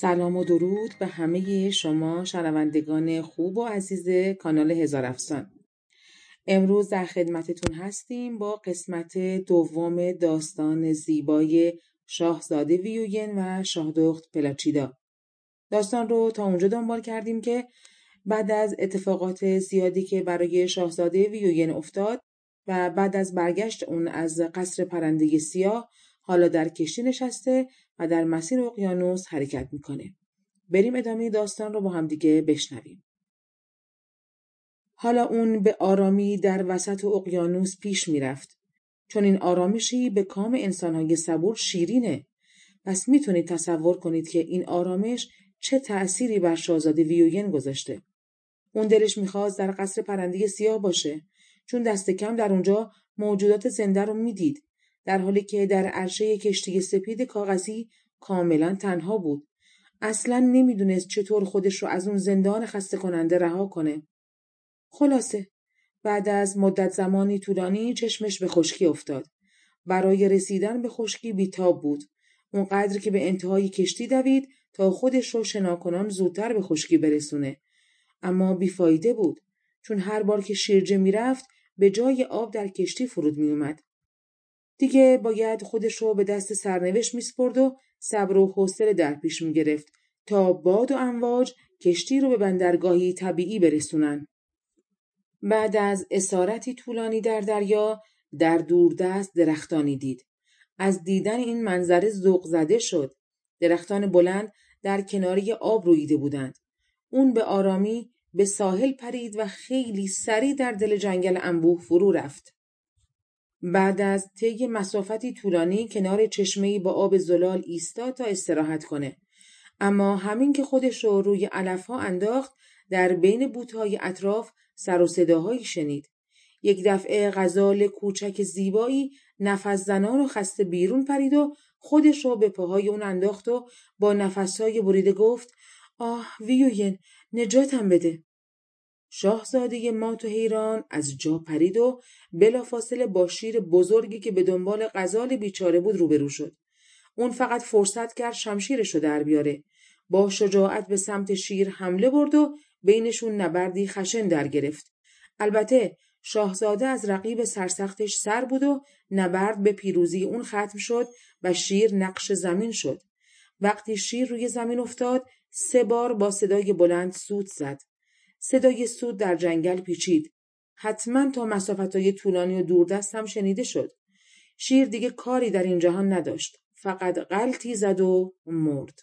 سلام و درود به همه شما شنوندگان خوب و عزیز کانال هزار افسان. امروز در خدمتتون هستیم با قسمت دوم داستان زیبای شاهزاده ویوین و شاهدخت پلاچیدا. داستان رو تا اونجا دنبال کردیم که بعد از اتفاقات زیادی که برای شاهزاده ویوین افتاد و بعد از برگشت اون از قصر پرنده سیاه حالا در کشتی نشسته و در مسیر اقیانوس حرکت می‌کنه. بریم ادامه داستان رو با هم دیگه بشنویم. حالا اون به آرامی در وسط اقیانوس پیش می‌رفت. چون این آرامشی به کام انسانهای صبور شیرینه. پس می‌تونید تصور کنید که این آرامش چه تأثیری بر شاهزاده ویوین گذاشته. اون دلش می‌خواست در قصر پرنده سیاه باشه چون دست کم در اونجا موجودات زنده رو می‌دید در حالی که در عرشه کشتی سپید کاغذی کاملا تنها بود. اصلا نمی‌دونست چطور خودش رو از اون زندان خسته کننده رها کنه. خلاصه بعد از مدت زمانی طولانی چشمش به خشکی افتاد. برای رسیدن به خشکی بیتاب بود. اونقدر که به انتهای کشتی دوید تا خودش رو شناکنان زودتر به خشکی برسونه. اما بیفایده بود چون هر بار که شیرجه می‌رفت به جای آب در کشتی فرود میومد. دیگه باید خودش رو به دست سرنوشت میسپرد و صبر و حوصله در پیش می‌گرفت تا باد و امواج کشتی رو به بندرگاهی طبیعی برسونن. بعد از اسارتی طولانی در دریا در دوردست درختانی دید. از دیدن این منظره ذوق زده شد. درختان بلند در کناری آب رویده بودند. اون به آرامی به ساحل پرید و خیلی سریع در دل جنگل انبوه فرو رفت. بعد از طی مسافتی طولانی کنار چشمهای با آب زلال ایستاد تا استراحت کنه. اما همین که خودش رو روی علفها انداخت در بین بوتهای اطراف سر و صداهایی شنید. یک دفعه غزال کوچک زیبایی نفس زنان و خسته بیرون پرید و خودش رو به پاهای اون انداخت و با نفسهای بریده گفت آه ویوین نجاتم بده. شاهزاده مات و حیران از جا پرید و بلافاصله با شیر بزرگی که به دنبال غزال بیچاره بود روبرو شد. اون فقط فرصت کرد شمشیرش رو در بیاره. با شجاعت به سمت شیر حمله برد و بینشون نبردی خشن در گرفت. البته شاهزاده از رقیب سرسختش سر بود و نبرد به پیروزی اون ختم شد و شیر نقش زمین شد. وقتی شیر روی زمین افتاد سه بار با صدای بلند سوت زد. صدای سود در جنگل پیچید. حتما تا مسافتهای طولانی و دوردست هم شنیده شد. شیر دیگه کاری در این جهان نداشت. فقط غلطی زد و مرد.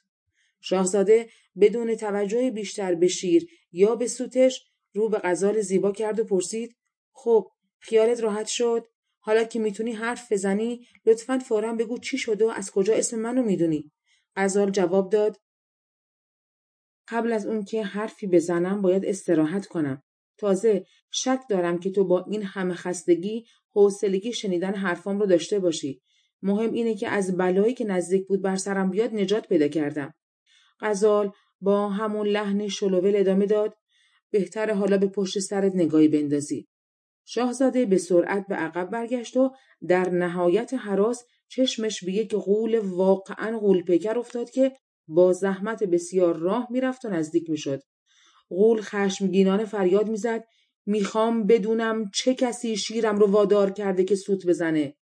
شاهزاده بدون توجه بیشتر به شیر یا به سوتش رو به غزال زیبا کرد و پرسید خب خیالت راحت شد حالا که می‌تونی حرف بزنی لطفا فورا بگو چی شده و از کجا اسم منو می‌دونی غزال جواب داد قبل از اون که حرفی بزنم باید استراحت کنم. تازه شک دارم که تو با این همه خستگی حوصلگی شنیدن حرفام رو داشته باشی. مهم اینه که از بلایی که نزدیک بود بر سرم بیاد نجات پیدا کردم. غزال با همون لحن شلوول ادامه داد بهتر حالا به پشت سرت نگاهی بندازی. شاهزاده به سرعت به عقب برگشت و در نهایت حراس چشمش به یک غول واقعا غول پیکر افتاد که با زحمت بسیار راه می‌رفت و نزدیک می‌شد. غول خشمگینانه فریاد می‌زد. می‌خوام بدونم چه کسی شیرم رو وادار کرده که سوت بزنه.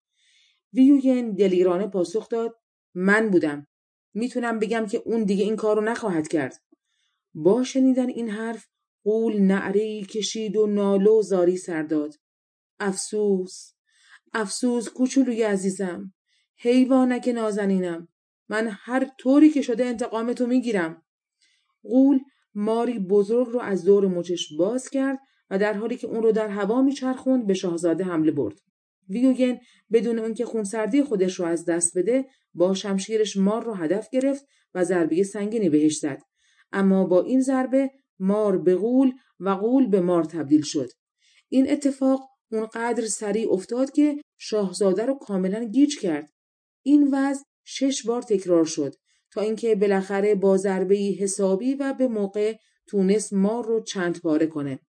ویوین دلیرانه پاسخ داد. من بودم. می‌تونم بگم که اون دیگه این کارو نخواهد کرد. با شنیدن این حرف غول نعره کشید و نالو و زاری سر داد. افسوس. افسوس کوچولوی عزیزم. حیوانک نازنینم. من هر طوری که شده انتقامتو می‌گیرم. قول ماری بزرگ رو از دور مچش باز کرد و در حالی که اون رو در هوا میچرخوند به شاهزاده حمله برد. ویوگن بدون اونکه خونسردی خودش رو از دست بده با شمشیرش مار رو هدف گرفت و ضربه سنگینی بهش زد. اما با این ضربه مار به غول و غول به مار تبدیل شد. این اتفاق اونقدر سریع افتاد که شاهزاده رو کاملا گیج کرد. این وضع شش بار تکرار شد تا اینکه بالاخره با ضربه حسابی و به موقع تونست مار رو چند پاره کنه.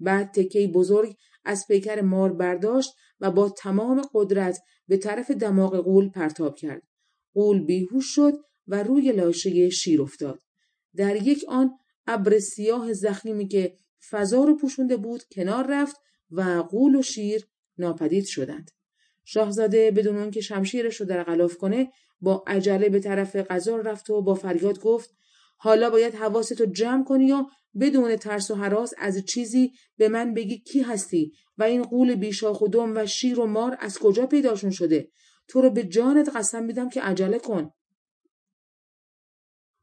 بعد تکه بزرگ از پیکر مار برداشت و با تمام قدرت به طرف دماغ قول پرتاب کرد. قول بیهوش شد و روی لاشه شیر افتاد. در یک آن ابر سیاه زخیمی که فضا رو پوشونده بود کنار رفت و قول و شیر ناپدید شدند. شاهزاده بدون که شمشیرش رو در غلاف کنه با عجله به طرف قزار رفت و با فریاد گفت حالا باید حواستو جمع کنی و بدون ترس و حراس از چیزی به من بگی کی هستی و این قول بیشاخ و دم و شیر و مار از کجا پیداشون شده؟ تو رو به جانت قسم میدم که عجله کن.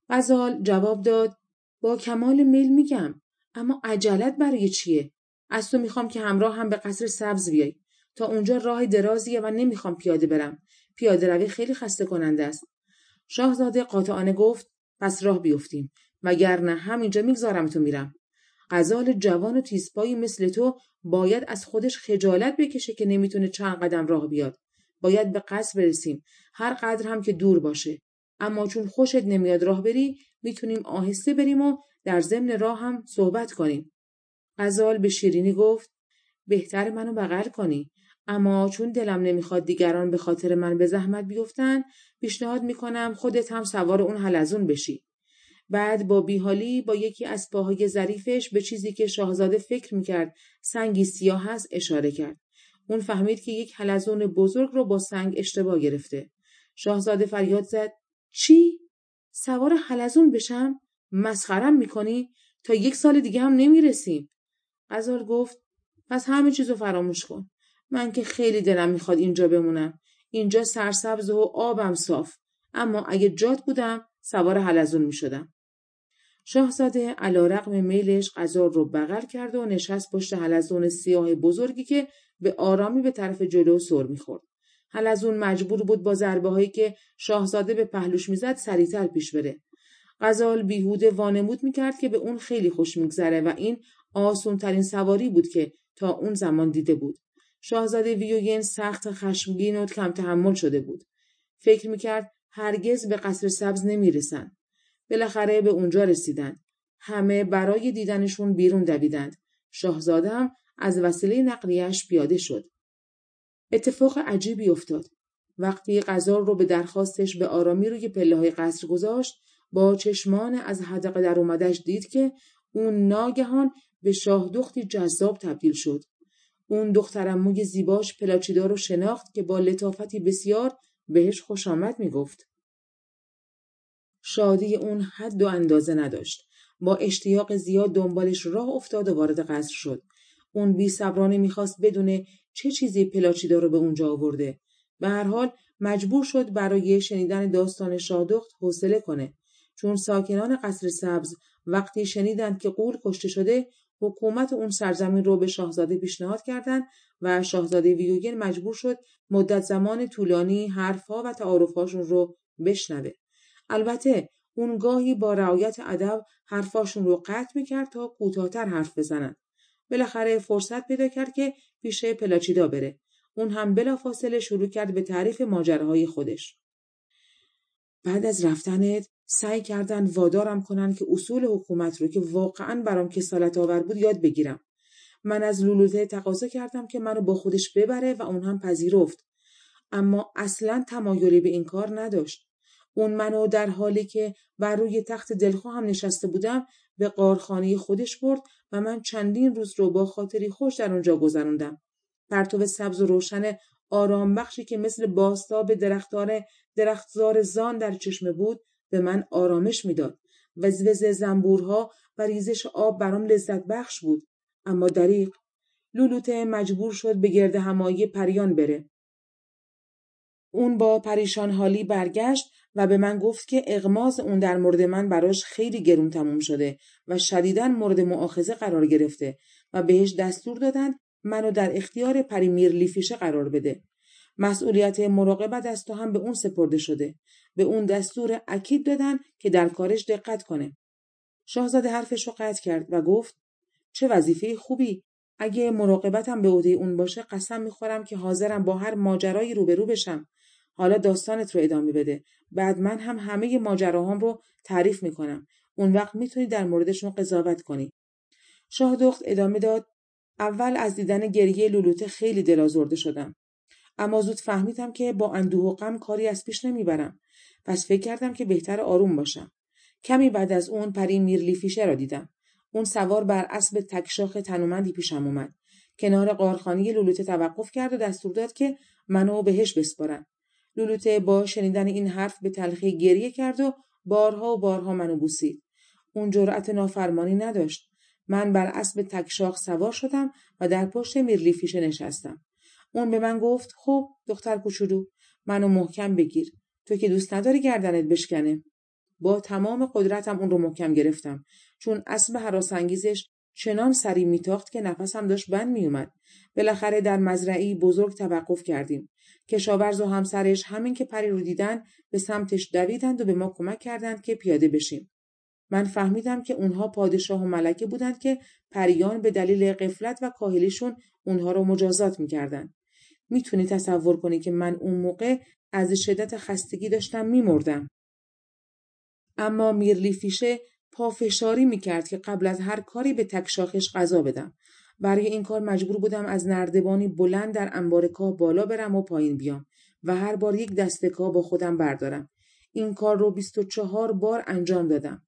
غزال جواب داد با کمال میل میگم اما عجلت برای چیه؟ از تو می‌خوام که همراه هم به قصر سبز بیای. تا اونجا راه درازیه و نمی‌خوام پیاده برم. پیاده روی خیلی خسته کننده است. شاهزاده قاطعانه گفت پس راه بیفتیم وگرنه همینجا می‌گذارم تو میرم. غزال جوان و تیزپایی مثل تو باید از خودش خجالت بکشه که نمی‌تونه چند قدم راه بیاد. باید به قصد برسیم هر قدر هم که دور باشه. اما چون خوشت نمیاد راه بری می‌تونیم آهسته بریم و در ضمن راه هم صحبت کنیم. غزال به شیرینی گفت بهتر منو بغل کنی. اما چون دلم نمی‌خواد دیگران به خاطر من به زحمت بیفتن پیشنهاد می‌کنم خودت هم سوار اون حلزون بشی. بعد با بیحالی با یکی از پاهای ظریفش به چیزی که شاهزاده فکر می‌کرد سنگی سیاه هست اشاره کرد. اون فهمید که یک حلزون بزرگ رو با سنگ اشتباه گرفته. شاهزاده فریاد زد چی؟ سوار حلزون بشم؟ مسخرم می‌کنی؟ تا یک سال دیگه هم نمی‌رسیم. غزال گفت پس همه چیزو فراموش کن. من که خیلی دلم می‌خواد اینجا بمونم اینجا سرسبز و آبم صاف اما اگه جات بودم سوار حلزون می‌شدم شاهزاده علا رقم میلش غذار رو بغل کرد و نشست پشت حلزون سیاه بزرگی که به آرامی به طرف جلو سر می‌خورد. حلزون مجبور بود با ضربه هایی که شاهزاده به پهلوش می‌زد سریعتر پیش بره. غزال بیهوده وانمود می‌کرد که به اون خیلی خوش میگذره و این آسون ترین سواری بود که تا اون زمان دیده بود. شاهزاده ویوگن سخت خشمگین و کم تحمل شده بود. فکر می‌کرد هرگز به قصر سبز نمی‌رسند. بالاخره به اونجا رسیدند. همه برای دیدنشون بیرون دویدند. شاهزاده هم از وسیله نقلیش پیاده شد. اتفاق عجیبی افتاد. وقتی غذار رو به درخواستش به آرامی روی پله های قصر گذاشت با چشمان از حدقه در اومدش دید که اون ناگهان به شاهدختی جذاب تبدیل شد. اون دخترم موی زیباش پلاچیدار رو شناخت که با لطافتی بسیار بهش خوش آمد می گفت. شادی اون حد و اندازه نداشت. با اشتیاق زیاد دنبالش راه افتاد و وارد قصر شد. اون بی صبرانه می‌خواست بدونه چه چیزی پلاچیدا رو به اونجا آورده. به هر حال مجبور شد برای شنیدن داستان شادخت حوصله کنه. چون ساکنان قصر سبز وقتی شنیدند که قول کشته شده حکومت اون سرزمین رو به شاهزاده پیشنهاد کردند و شاهزاده ویوگن مجبور شد مدت زمان طولانی حرفها و تعارفهاشون رو بشنوه. البته اون گاهی با رعایت ادب حرفاشون رو قطع می‌کرد تا کوتاهتر حرف بزنن. بالاخره فرصت پیدا کرد که پیش پلاچیدا بره. اون هم بلافاصله شروع کرد به تعریف ماجراهای خودش. بعد از رفتنت سعی کردن وادارم کنن که اصول حکومت رو که واقعا برام کسالت آور بود یاد بگیرم. من از لولوته تقاضا کردم که منو با خودش ببره و اون هم پذیرفت. اما اصلا تمایلی به این کار نداشت. اون منو در حالی که بر روی تخت دلخواه هم نشسته بودم به قارخانه خودش برد و من چندین روز رو با خاطری خوش در اونجا گذروندم. پرتو سبز و روشن آرام بخشی که مثل باستاب درختان درختزار زان در چشمه بود به من آرامش می‌داد. وزوز زنبورها و ریزش آب برام لذت بخش بود. اما دریق لولوته مجبور شد به گرد همایی پریان بره. اون با پریشان حالی برگشت و به من گفت که اغماز اون در مورد من براش خیلی گرون تموم شده و شدیدن مورد معاخذه قرار گرفته و بهش دستور دادند منو در اختیار پری میرلیفیشه قرار بده مسئولیت مراقبت از تو هم به اون سپرده شده. به اون دستور اکید دادن که در کارش دقت کنه. شاهزاده حرفش رو قطع کرد و گفت چه وظیفه خوبی. اگه مراقبتم به عهده اون باشه قسم می‌خورم که حاضرم با هر ماجرایی روبرو بشم. حالا داستانت رو ادامه بده. بعد من هم همه ماجراهام رو تعریف می‌کنم. اون وقت می‌تونی در موردشون قضاوت کنی. شاه دخت ادامه داد اول از دیدن گریه لولوته خیلی دلازرده شدم. اما زود فهمیدم که با اندوه و غم کاری از پیش نمی‌برم. پس فکر کردم که بهتر آروم باشم. کمی بعد از اون پری میرلی فیشه را دیدم. اون سوار بر اسب تکشاخ تنومندی پیشم اومد. کنار قارخانی لولوته توقف کرد و دستور داد که منو بهش بسپارن. لولوته با شنیدن این حرف به تلخی گریه کرد و بارها و بارها منو بوسید. اون جرأت نافرمانی نداشت. من بر اسب تکشاخ سوار شدم و در پشت میرلی فیشه نشستم. اون به من گفت خب دختر کوچولو منو محکم بگیر. تو که دوست نداری گردنت بشکنه. با تمام قدرتم اون رو محکم گرفتم چون اسب حراسانگیزش چنان سری میتاخت که نفسم داشت بند میومد بالاخره در مزرعی بزرگ توقف کردیم. کشاورز و همسرش همین که پری رو دیدن به سمتش دویدند و به ما کمک کردند که پیاده بشیم. من فهمیدم که اونها پادشاه و ملکه بودند که پریان به دلیل قفلت و کاهلیشون اونها رو مجازات می‌کردند. می‌تونی تصور کنی که من اون موقع از شدت خستگی داشتم میمردم. اما میرلی فیشه پافشاری می‌کرد که قبل از هر کاری به تکشاخش غذا بدم. برای این کار مجبور بودم از نردبانی بلند در انبار کاه بالا برم و پایین بیام و هر بار یک دسته کاه با خودم بردارم. این کار رو 24 بار انجام دادم.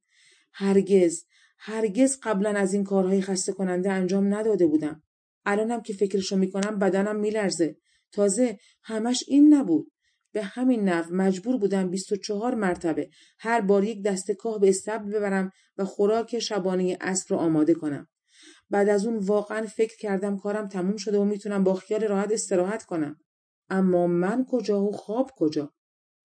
هرگز هرگز قبلا از این کارهای خسته کننده انجام نداده بودم. الانم که فکرشو می‌کنم بدنم میلرزه. تازه همش این نبود. به همین نحو مجبور بودم 24 مرتبه هر بار یک دست کاه به استبل ببرم و خوراک شبانه اسب رو آماده کنم. بعد از اون واقعا فکر کردم کارم تموم شده و می‌تونم با خیال راحت استراحت کنم. اما من کجا و خواب کجا؟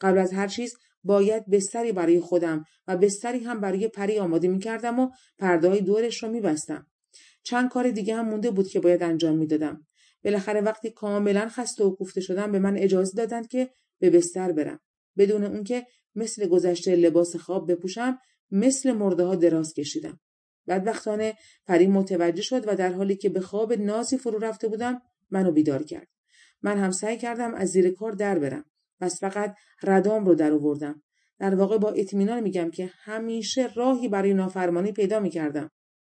قبل از هر چیز باید بستری برای خودم و بستری هم برای پری آماده می‌کردم و پردهای دورش رو میبستم. چند کار دیگه هم مونده بود که باید انجام می‌دادم. بالاخره وقتی کاملا خسته و کوفته شدم به من اجازه دادند که به بستر برم. بدون اون که مثل گذشته لباس خواب بپوشم مثل مرده ها دراز کشیدم. بدبختانه پری متوجه شد و در حالی که به خواب نازی فرو رفته بودم منو بیدار کرد. من هم سعی کردم از زیر کار در برم. پس فقط ردام رو در آوردم. در واقع با اطمینان میگم که همیشه راهی برای نافرمانی پیدا می‌کردم.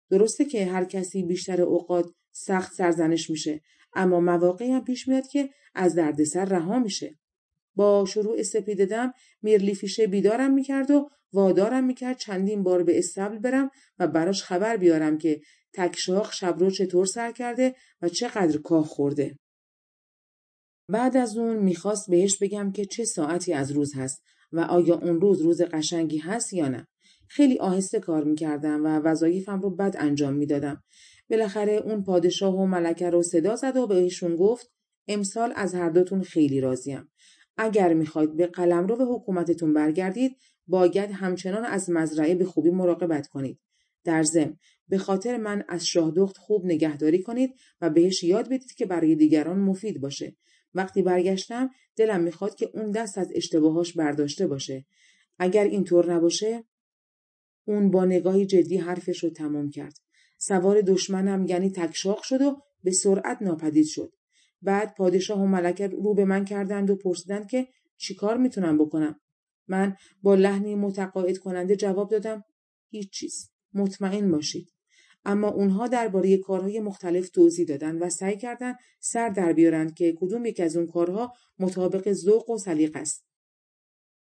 درسته که هر کسی بیشتر اوقات سخت سرزنش میشه. اما مواقعی هم پیش میاد که از دردسر رها میشه با شروع سپیددم میرلی فیشه بیدارم می‌کرد و وادارم می‌کرد چندین بار به استبل برم و براش خبر بیارم که تکشاخ شب رو چطور سر کرده و چقدر کاه خورده. بعد از اون می‌خواست بهش بگم که چه ساعتی از روز هست و آیا اون روز روز قشنگی هست یا نه. خیلی آهسته کار می‌کردم و وظایفم رو بد انجام می‌دادم. بالاخره اون پادشاه و ملکه رو صدا زد و بهشون گفت امسال از هر دوتون خیلی راضیم. اگر می‌خواید به قلمرو به حکومتتون برگردید باید همچنان از مزرعه به خوبی مراقبت کنید. در ضمن به خاطر من از شاهدخت خوب نگهداری کنید و بهش یاد بدید که برای دیگران مفید باشه. وقتی برگشتم دلم می‌خواد که اون دست از اشتباهاش برداشته باشه. اگر اینطور نباشه اون با نگاهی جدی حرفش رو تمام کرد. سوار دشمنم یعنی تکشاق شد و به سرعت ناپدید شد. بعد پادشاه و ملکه رو به من کردند و پرسیدند که چیکار می‌تونم بکنم. من با لحنی متقاعد کننده جواب دادم هیچ چیز مطمئن باشید. اما اونها درباره کارهای مختلف توضیح دادن و سعی کردند سر در بیارند که کدوم یک از اون کارها مطابق ذوق و سلیقه است.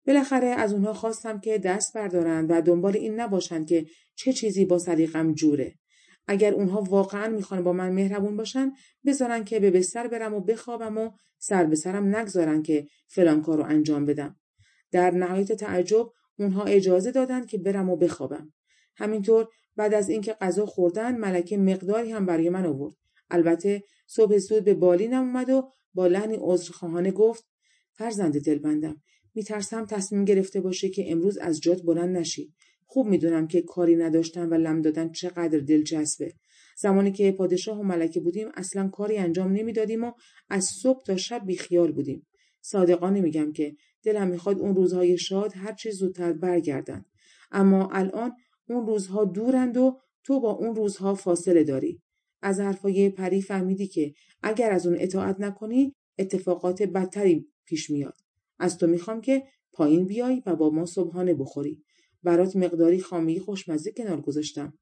بالاخره از اونها خواستم که دست بردارند و دنبال این نباشند که چه چیزی با سلیقم جوره. اگر اونها واقعا می‌خوان با من مهربون باشن بذارن که به بستر برم و بخوابم و سر به سرم نگذارن که فلان کار رو انجام بدم. در نهایت تعجب اونها اجازه دادند که برم و بخوابم. همینطور بعد از اینکه غذا خوردن ملکه مقداری هم برای من آورد. البته صبح زود به بالینم اومد و با لحنی عذرخواهانه گفت فرزند دلبندم میترسم تصمیم گرفته باشه که امروز از جات بلند نشی. خوب می‌دونم که کاری نداشتن و لم دادن چقدر دلچسبه. زمانی که پادشاه و ملکه بودیم اصلا کاری انجام نمی‌دادیم و از صبح تا شب بیخیال بودیم. صادقانه میگم که دلم می‌خواد اون روزهای شاد هر چیز زودتر برگردن. اما الان اون روزها دورند و تو با اون روزها فاصله داری. از حرفای پری فهمیدی که اگر از اون اطاعت نکنی اتفاقات بدتری پیش میاد. از تو می‌خوام که پایین بیای و با ما صبحانه بخوری. برات مقداری خامی خوشمزه کنار گذاشتم.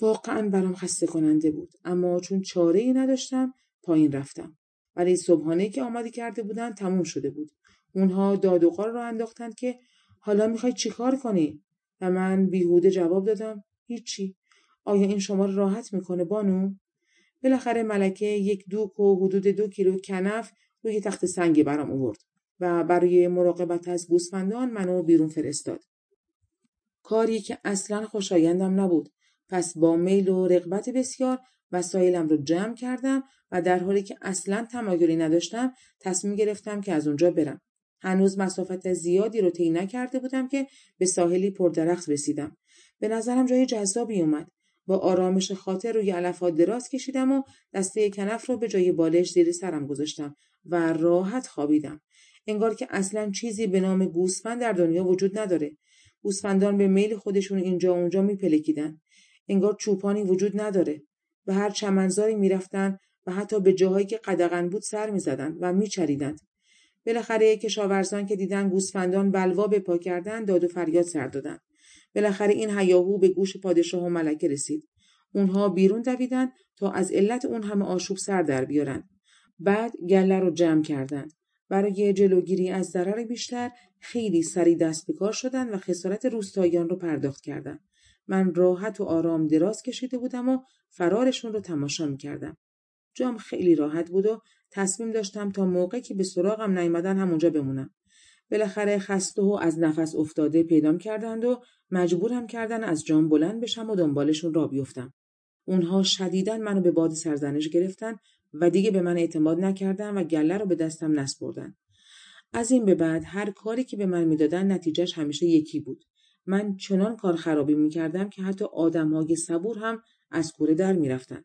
واقعا برام خسته کننده بود اما چون چاره ای نداشتم پایین رفتم. ولی صبحانه که آماده کرده بودن تموم شده بود. اونها داد و رو انداختند که حالا می‌خوای چیکار کنی؟ و من بیهوده جواب دادم هیچی. آیا این شما رو راحت می‌کنه بانو؟ بالاخره ملکه یک دوک و حدود دو کیلو کنف روی تخت سنگی برام آورد و برای مراقبت از گوسفندان منو بیرون فرستاد. کاری که اصلا خوشایندم نبود. پس با میل و رغبت بسیار وسایلم رو جمع کردم و در حالی که اصلا تمایلی نداشتم تصمیم گرفتم که از اونجا برم. هنوز مسافت زیادی رو طی نکرده بودم که به ساحلی پردرخت رسیدم. به نظرم جای جذابی اومد. با آرامش خاطر روی علفات دراز کشیدم و دسته کنف رو به جای بالش زیر سرم گذاشتم و راحت خوابیدم. انگار که اصلا چیزی به نام گوسفند در دنیا وجود نداره. گوسفندان به میل خودشون اینجا و اونجا میپلکیدن. انگار چوپانی وجود نداره به هر چمنزاری می‌رفتن و حتی به جاهایی که قدغن بود سر می‌زدند و میچریدند بالاخره کشاورزان که دیدن گوسفندان بلوا به پا کردن داد و فریاد سر دادند بالاخره این هیاهو به گوش پادشاه و ملکه رسید. اونها بیرون دویدن تا از علت اون همه آشوب سر در بیارن. بعد گله رو جمع کردند برای جلوگیری از ضرر بیشتر خیلی سری دست به کار شدن و خسارت روستاییان رو پرداخت کردند من راحت و آرام دراز کشیده بودم و فرارشون رو تماشا می‌کردم. جام خیلی راحت بود و تصمیم داشتم تا موقعی که به سراغم نیامدن همونجا بمونم. بالاخره خسته و از نفس افتاده پیدام کردند و مجبورم کردن از جام بلند بشم و دنبالشون را بیفتم. اونها شدیدا منو به باد سرزنش گرفتن و دیگه به من اعتماد نکردن و گله رو به دستم نسپردن. از این به بعد هر کاری که به من می‌دادن نتیجهش همیشه یکی بود. من چنان کار خرابی می‌کردم که حتی آدمهای صبور هم از کوره در می‌رفتن.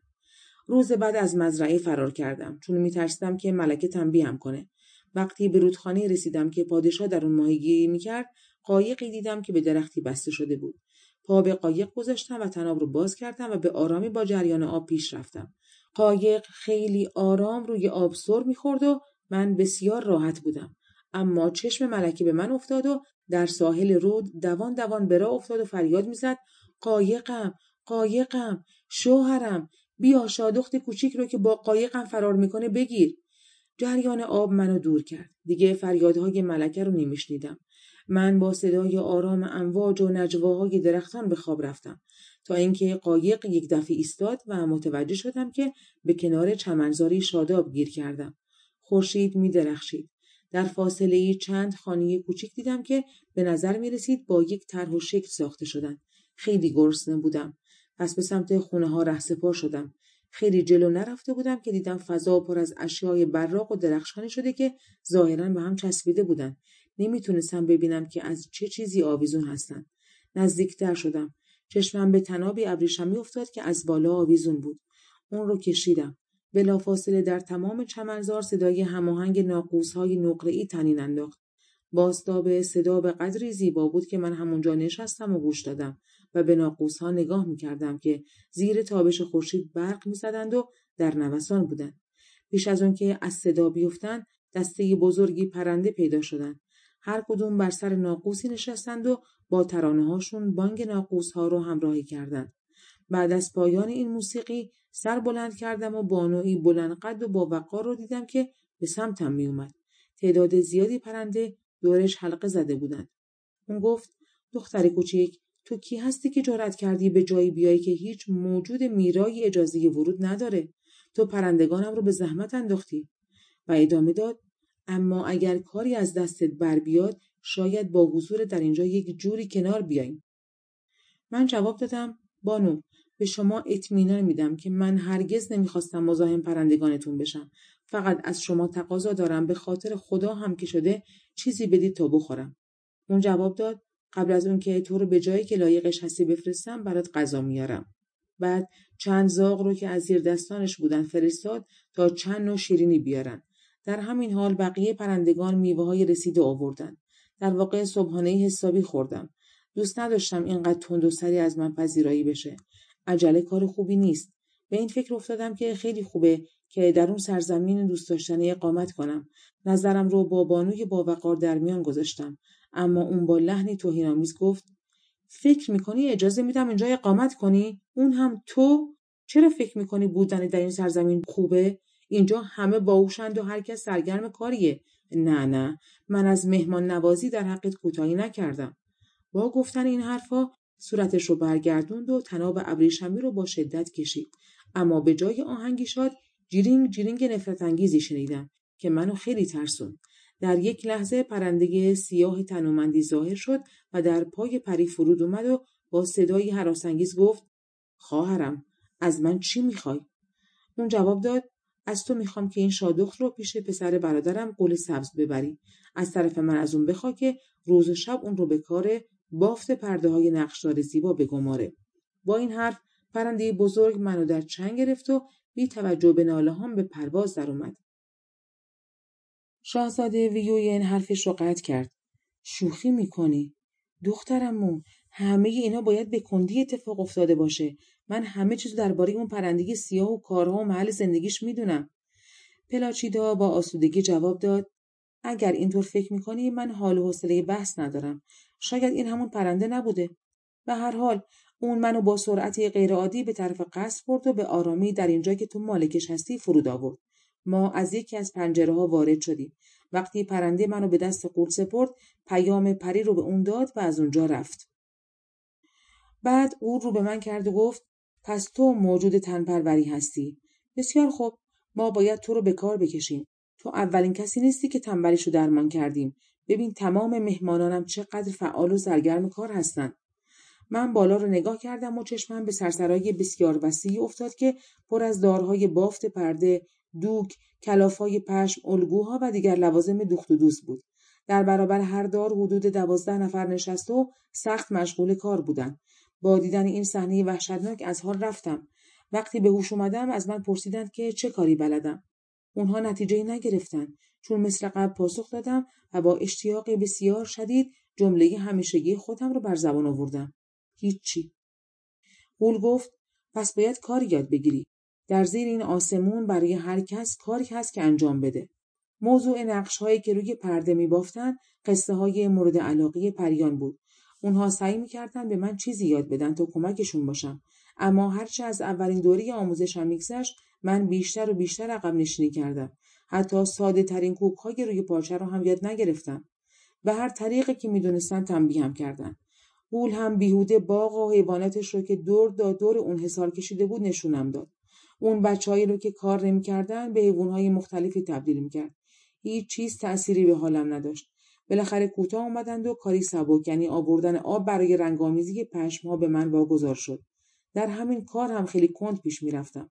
روز بعد از مزرعه فرار کردم چون میترسیدم که ملکه تنبیهم کنه. وقتی به رودخانه رسیدم که پادشاه در اون ماهیگیری می‌کرد قایقی دیدم که به درختی بسته شده بود. پا به قایق گذاشتم و تناب رو باز کردم و به آرامی با جریان آب پیش رفتم. قایق خیلی آرام روی آب سر می‌خورد و من بسیار راحت بودم. اما چشم ملکه به من افتاد و در ساحل رود دوان دوان به راه افتاد و فریاد می‌زد قایقم قایقم شوهرم بیا شادخت کوچیک رو که با قایقم فرار می‌کنه بگیر. جریان آب منو دور کرد. دیگه فریادهای ملکه رو نمیشنیدم. من با صدای آرام امواج و نجواهای درختان به خواب رفتم. تا اینکه قایق یک دفعه ایستاد و متوجه شدم که به کنار چمنزاری شاداب گیر کردم. خورشید می درخشید در فاصله چند خانه کوچیک دیدم که به نظر می رسید با یک طرح و شکل ساخته شدن خیلی گرسنه بودم. پس به سمت خونه ها رهسپار شدم. خیلی جلو نرفته بودم که دیدم فضا پر از اشیای براق و درخشانی شده که ظاهرا به هم چسبیده بودن نمی‌تونستم ببینم که از چه چیزی آویزون هستند. نزدیکتر شدم. چشمم به تنابی ابریشمی افتاد که از بالا آویزون بود. اون رو کشیدم. بلافاصله در تمام چمنزار صدای هماهنگ ناقوسهای نقرهای تنین انداخت. باستاب صدا به قدری زیبا بود که من همونجا نشستم و گوش دادم و به ناقوسها نگاه می‌کردم که زیر تابش خورشید برق می‌زدند و در نوسان بودند. پیش از اون که از صدا بیفتند دسته بزرگی پرنده پیدا شدند. هر کدوم بر سر ناقوسی نشستند و با ترانه هاشون بانگ ناقوس ها رو همراهی کردند. بعد از پایان این موسیقی سر بلند کردم و بانوی بلند قد و با وقار رو دیدم که به سمتم می اومد. تعداد زیادی پرنده دورش حلقه زده بودند. اون گفت دختر کوچیک تو کی هستی که جرأت کردی به جایی بیایی که هیچ موجود میرایی اجازه ورود نداره تو پرندگانم رو به زحمت انداختی و ادامه داد اما اگر کاری از دستت بر بیاد شاید با حضور در اینجا یک جوری کنار بیاییم من جواب دادم بانو به شما اطمینان میدم که من هرگز نمی‌خواستم مزاحم پرندگانتون بشم فقط از شما تقاضا دارم به خاطر خدا هم که شده چیزی بدید تا بخورم اون جواب داد قبل از اون که تو رو به جایی که لایقش هستی بفرستم برات غذا میارم بعد چند زاغ رو که از زیر دستانش بودن فرستاد تا چند نوع شیرینی بیارن. در همین حال بقیه پرندگان میوه های رسیده آوردن. در واقع صبحانه حسابی خوردم. دوست نداشتم اینقدر تند و سری از من پذیرایی بشه. عجله کار خوبی نیست. به این فکر افتادم که خیلی خوبه که در اون سرزمین دوست داشتنی اقامت کنم. نظرم رو با بانوی باوقار در میان گذاشتم. اما اون با لحنی توهینآمیز گفت فکر می‌کنی اجازه میدم اینجا اقامت کنی؟ اون هم تو؟ چرا فکر می‌کنی بودن در این سرزمین خوبه؟ اینجا همه باوشند و هر کس سرگرم کاریه. نه نه من از مهمان نوازی در حقت کوتاهی نکردم. با گفتن این حرفا صورتش رو برگردوند و تناب ابریشمی رو با شدت کشید. اما به جای آهنگی شاد جیرینگ جیرینگ نفرت انگیزی شنیدم که منو خیلی ترسون. در یک لحظه پرندگی سیاه تنومندی ظاهر شد و در پای پری فرود اومد و با صدایی حراسانگیز گفت خواهرم از من چی می‌خوای؟ اون جواب داد از تو می‌خوام که این شادخت رو پیش پسر برادرم قول سبز ببری. از طرف من از اون بخوا که روز و شب اون رو به کار بافت پرده های نقشدار زیبا بگماره. با این حرف پرنده بزرگ منو در چنگ گرفت و بی توجه به ناله هم به پرواز در اومد. شاهزاده ویوی این حرفش رو قطع کرد. شوخی می‌کنی؟ دخترمو همه اینا باید به کندی اتفاق افتاده باشه. من همه چیز درباره اون پرندگی سیاه و کارها و محل زندگیش می‌دونم. پلاچیدا با آسودگی جواب داد اگر اینطور فکر می‌کنی من حال و حوصله بحث ندارم. شاید این همون پرنده نبوده. به هر حال اون منو با سرعتی غیرعادی به طرف قصر برد و به آرامی در اینجا که تو مالکش هستی فرود آورد. ما از یکی از پنجره ها وارد شدیم. وقتی پرنده منو به دست قول سپرد پیام پری رو به اون داد و از اونجا رفت. بعد قول رو به من کرد و گفت پس تو موجود تنپروری هستی. بسیار خوب ما باید تو رو به کار بکشیم. تو اولین کسی نیستی که تنبلیش رو درمان کردیم. ببین تمام مهمانانم چقدر فعال و سرگرم کار هستن. من بالا رو نگاه کردم و چشمم به سرسرای بسیار وسیعی افتاد که پر از دارهای بافت پرده، دوک، کلافهای پشم، الگوها و دیگر لوازم دوخت و دوست بود. در برابر هر دار حدود دوازده نفر نشست و سخت مشغول کار بودند. با دیدن این صحنه وحشتناک از حال رفتم. وقتی به هوش اومدم از من پرسیدند که چه کاری بلدم. اونها نتیجه نگرفتن چون مثل قبل پاسخ دادم و با اشتیاق بسیار شدید جمله همیشگی خودم رو بر زبان آوردم. هیچی. قول گفت پس باید کاری یاد بگیری. در زیر این آسمون برای هر کس کاری هست که انجام بده. موضوع نقش هایی که روی پرده می بافتن قصه های مورد علاقه پریان بود. اونها سعی می‌کردن به من چیزی یاد بدن تا کمکشون باشم. اما هرچه از اولین دوره آموزشم میگذشت من بیشتر و بیشتر عقب نشینی کردم. حتی ساده ترین کوک های روی پارچه رو هم یاد نگرفتم. به هر طریقی که می‌دونستن تنبیهم کردن. قول هم بیهوده باغ و حیواناتش رو که دور دا دور اون حسار کشیده بود نشونم داد. اون بچههایی رو که کار نمی‌کردن به حیوانهای مختلفی تبدیل می‌کرد. هیچ چیز تأثیری به حالم نداشت. بالاخره کوتاه آمدند و کاری سبک یعنی آوردن آب برای رنگآمیزی پشمها به من واگذار شد. در همین کار هم خیلی کند پیش می‌رفتم.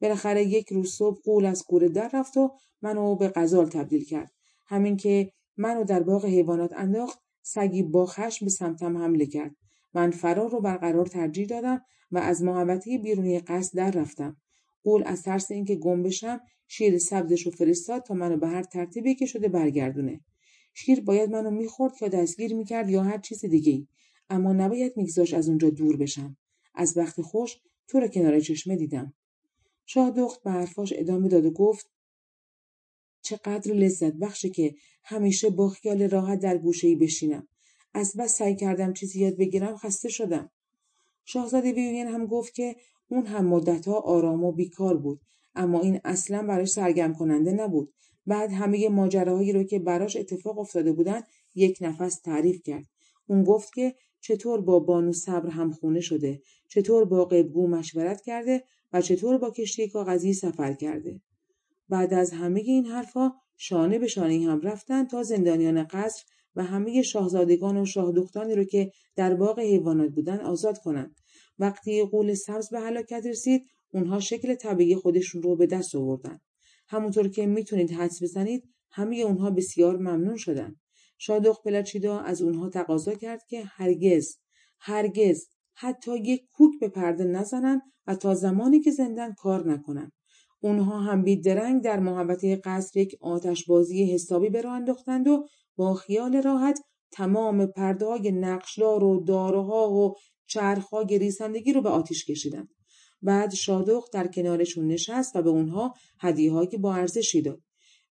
بالاخره یک روز صبح قول از کوره در رفت و منو به غزال تبدیل کرد. همین که منو در باغ حیوانات انداخت سگی با خشم به سمتم حمله کرد. من فرار رو برقرار ترجیح دادم و از محوطه بیرونی قصد در رفتم. قول از ترس اینکه گم بشم شیر سبزش رو فرستاد تا منو به هر ترتیبی که شده برگردونه. شیر باید منو می‌خورد یا دستگیر می‌کرد یا هر چیز دیگه. اما نباید میگذاش از اونجا دور بشم. از وقت خوش تو رو کنار چشمه دیدم. شاه دخت به حرفاش ادامه داد و گفت چقدر لذت بخشه که همیشه با خیال راحت در گوشه ای بشینم. از بس سعی کردم چیزی یاد بگیرم خسته شدم. شاهزاده ویوین هم گفت که اون هم مدتها آرام و بیکار بود اما این اصلا براش سرگرم کننده نبود. بعد همه ماجراهایی رو که براش اتفاق افتاده بودن یک نفس تعریف کرد. اون گفت که چطور با بانو صبر هم خونه شده، چطور با قبگو مشورت کرده چطور با کشتی کاغذی سفر کرده. بعد از همه این حرفها شانه به شانه هم رفتن تا زندانیان قصر و همه شاهزادگان و شاهدختانی رو که در باغ حیوانات بودن آزاد کنند. وقتی قول سبز به هلاکت رسید اونها شکل طبیعی خودشون رو به دست آوردن. همونطور که می‌تونید حدس بزنید همه اونها بسیار ممنون شدن. شادخ پلاچیدا از اونها تقاضا کرد که هرگز هرگز حتی یک کوک به پرده نزنن و تا زمانی که زندن کار نکنن. اونها هم بیدرنگ در محبته قصر یک آتشبازی حسابی به انداختند و با خیال راحت تمام پرده های نقشدار و داروها و چرخهای ریسندگی رو به آتیش کشیدند. بعد شادخ در کنارشون نشست و به اونها هدیه‌های با ارزشی داد.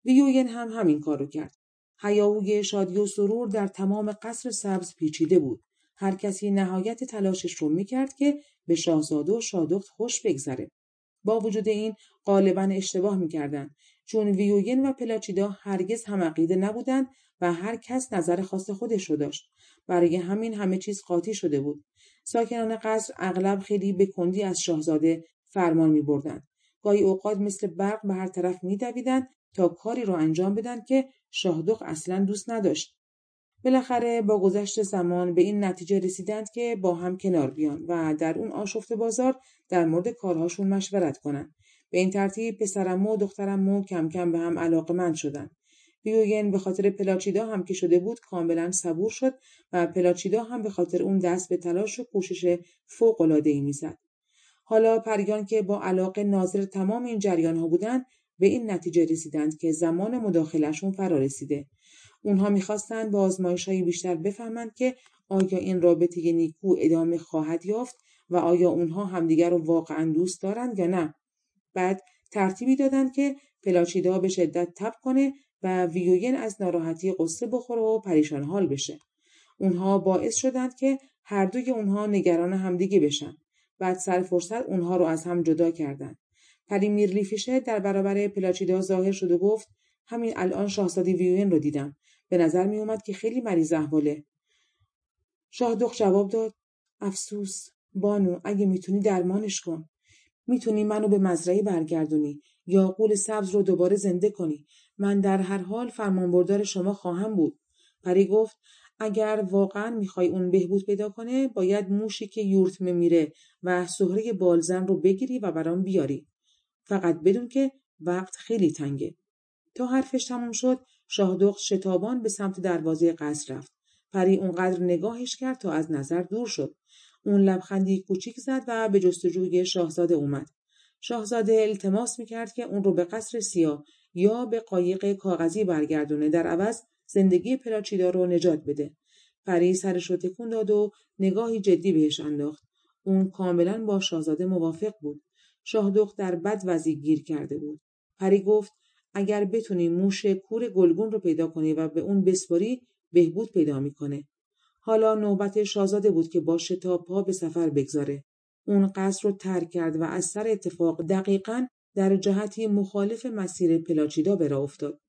ویوین هم همین کارو کرد. هیاهوی شادی و سرور در تمام قصر سبز پیچیده بود. هر کسی نهایت تلاشش رو می‌کرد که به شاهزاده و شادخت خوش بگذره. با وجود این غالبا اشتباه می‌کردند چون ویوین و پلاچیدا هرگز هم عقیده نبودند و هر کس نظر خاص خودش رو داشت برای همین همه چیز قاطی شده بود ساکنان قصر اغلب خیلی به کندی از شاهزاده فرمان می بردن. گاهی اوقات مثل برق به هر طرف می دویدن تا کاری را انجام بدن که شاهدخ اصلا دوست نداشت. بالاخره با گذشت زمان به این نتیجه رسیدند که با هم کنار بیان و در اون آشفت بازار در مورد کارهاشون مشورت کنند. به این ترتیب پسرمو و دخترمو کم کم به هم علاقمند شدند. بیوگن به خاطر پلاچیدا هم که شده بود کاملا صبور شد و پلاچیدا هم به خاطر اون دست به تلاش و کوشش فوق العاده ای می‌زد. حالا پریان که با علاقه ناظر تمام این جریان ها بودند به این نتیجه رسیدند که زمان مداخلشون فرا رسیده. اونها می‌خواستند با آزمایش بیشتر بفهمند که آیا این رابطه نیکو ادامه خواهد یافت و آیا اونها همدیگر رو واقعا دوست دارند یا نه. بعد ترتیبی دادند که پلاچیدا به شدت تب کنه و ویوین از ناراحتی قصه بخوره و پریشان حال بشه. اونها باعث شدند که هر دوی اونها نگران همدیگه بشن. بعد سر فرصت اونها رو از هم جدا کردند. پری میرلیفیشه در برابر پلاچیدا ظاهر شد و گفت همین الان شاهزاده ویوین رو دیدم. به نظر می اومد که خیلی مریض احواله. شاهدخ جواب داد افسوس بانو اگه می‌تونی درمانش کن. می‌تونی منو به مزرعه برگردونی یا قول سبز رو دوباره زنده کنی من در هر حال فرمانبردار شما خواهم بود پری گفت اگر واقعا می‌خوای اون بهبود پیدا کنه باید موشی که یورتمه میره و سهره بالزن رو بگیری و برام بیاری فقط بدون که وقت خیلی تنگه تا حرفش تموم شد شاهدخت شتابان به سمت دروازه قصر رفت. پری اونقدر نگاهش کرد تا از نظر دور شد. اون لبخندی کوچیک زد و به جستجوی شاهزاده اومد. شاهزاده التماس می‌کرد که اون رو به قصر سیاه یا به قایق کاغذی برگردونه. در عوض زندگی پلاچیدا رو نجات بده. پری سرش رو تکون داد و نگاهی جدی بهش انداخت. اون کاملا با شاهزاده موافق بود. شاهدخت در بد وضعی گیر کرده بود. پری گفت اگر بتونی موش کور گلگون رو پیدا کنی و به اون بسپاری بهبود پیدا می‌کنه حالا نوبت شاهزاده بود که با شتاب پا به سفر بگذاره اون قصر رو ترک کرد و از سر اتفاق دقیقا در جهتی مخالف مسیر پلاچیدا به افتاد.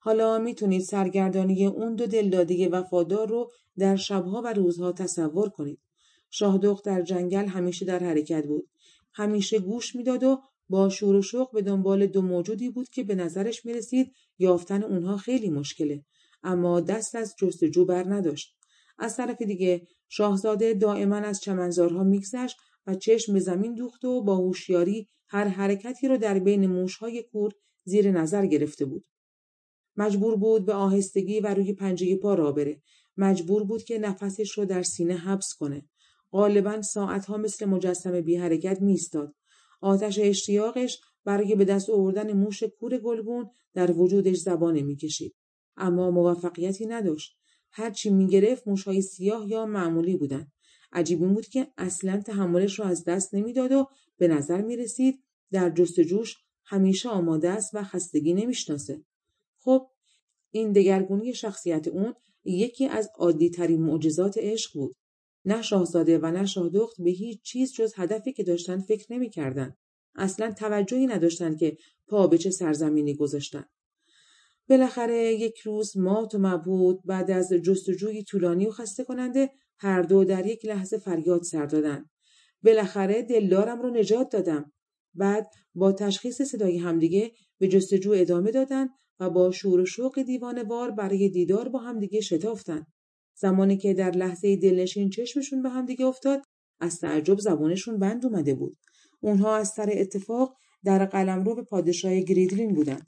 حالا می‌تونید سرگردانی اون دو دلداده وفادار رو در شبها و روزها تصور کنید. شاهدخت در جنگل همیشه در حرکت بود. همیشه گوش می‌داد و با شور و شوق به دنبال دو موجودی بود که به نظرش می‌رسید یافتن اونها خیلی مشکله. اما دست از جستجو بر نداشت. از طرف دیگه شاهزاده دائما از چمنزارها میگذشت و چشم به زمین دوخت و با هوشیاری هر حرکتی را در بین موشهای کور زیر نظر گرفته بود. مجبور بود به آهستگی و روی پنجه پا را بره. مجبور بود که نفسش رو در سینه حبس کنه. غالبا ساعتها مثل مجسم بی حرکت میستاد. آتش اشتیاقش برای به دست آوردن موش کور گلگون در وجودش زبانه می‌کشید. اما موفقیتی نداشت. هرچی می‌گرفت موشهای سیاه یا معمولی بودند. عجیب این بود که اصلا تحملش رو از دست نمی‌داد و به نظر می رسید در جستجوش همیشه آماده است و خستگی نمی‌شناسه. خب این دگرگونی شخصیت اون یکی از عادی ترین معجزات عشق بود. نه شاهزاده و نه شاهدخت به هیچ چیز جز هدفی که داشتن فکر نمی‌کردن. اصلا توجهی نداشتند که پا به چه سرزمینی گذاشتن. بالاخره یک روز مات و مبهوت بعد از جستجوی طولانی و خسته کننده هر دو در یک لحظه فریاد سر دادن. بالاخره دلدارم رو نجات دادم. بعد با تشخیص صدای همدیگه به جستجو ادامه دادن و با شور و شوق وار برای دیدار با همدیگه شتافتن. زمانی که در لحظه دلنشین چشمشون به همدیگه افتاد از تعجب زبانشون بند اومده بود. اونها از سر اتفاق در قلمرو به پادشاه گریدلین بودن.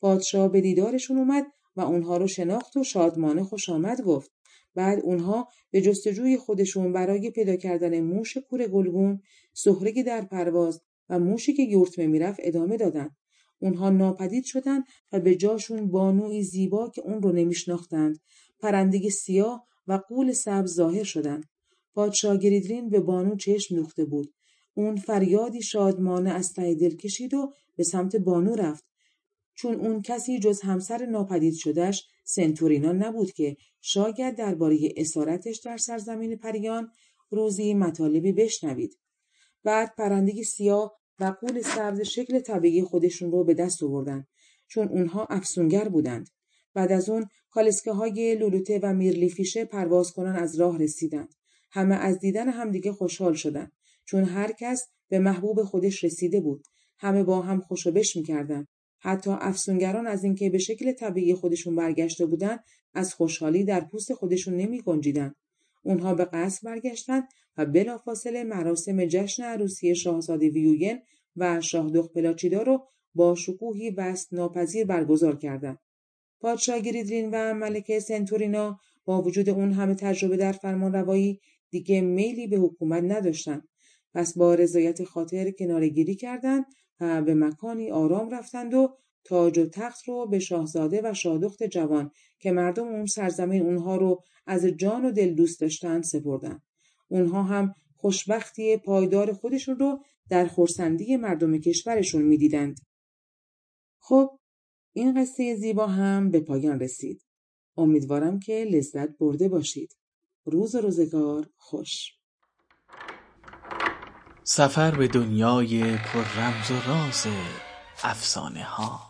پادشاه به دیدارشون اومد و اونها رو شناخت و شادمانه خوش آمد گفت. بعد اونها به جستجوی خودشون برای پیدا کردن موش کور گلگون، سهرگی در پرواز و موشی که یورتمه می‌رفت ادامه دادن. اونها ناپدید شدند و به جاشون بانوی زیبا که اون رو نمیشناختند پرندگی سیاه و قول سبز ظاهر شدند پادشاه گریدرین به بانو چشم دوخته بود. اون فریادی شادمانه از ته دل کشید و به سمت بانو رفت. چون اون کسی جز همسر ناپدید شدهش سنتورینا نبود که شاید درباره اسارتش در سرزمین پریان روزی مطالبی بشنوید. بعد پرندگی سیاه و قول سبز شکل طبیعی خودشون رو به دست آوردن. چون اونها افسونگر بودند. بعد از اون کالسکه های لولوته و میرلیفیشه پرواز کنن از راه رسیدند همه از دیدن همدیگه خوشحال شدند چون هر کس به محبوب خودش رسیده بود همه با هم خوشوبش می‌کردند حتی افسونگران از اینکه به شکل طبیعی خودشون برگشته بودند از خوشحالی در پوست خودشون نمی گنجیدن. اونها به قصر برگشتند و بلافاصله مراسم جشن عروسی شاهزاده ویوین و شاهدخ پلاچیدا رو با شکوهی وست ناپذیر برگزار کردند. پادشاه گریدرین و ملکه سنتورینا با وجود اون همه تجربه در فرمان روایی دیگه میلی به حکومت نداشتند. پس با رضایت خاطر کنارگیری کردند و به مکانی آرام رفتند و تاج و تخت رو به شاهزاده و شادخت جوان که مردم اون سرزمین اونها رو از جان و دل دوست داشتند سپردند. اونها هم خوشبختی پایدار خودشون رو در خورسندی مردم کشورشون می‌دیدند. خب این قصه زیبا هم به پایان رسید. امیدوارم که لذت برده باشید. روز و روزگار خوش. سفر به دنیای پر رمز و راز افسانه ها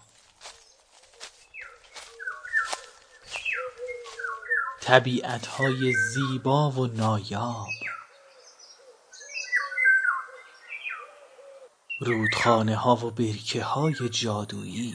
طبیعت های زیبا و نایاب رودخانه ها و برکه های جادویی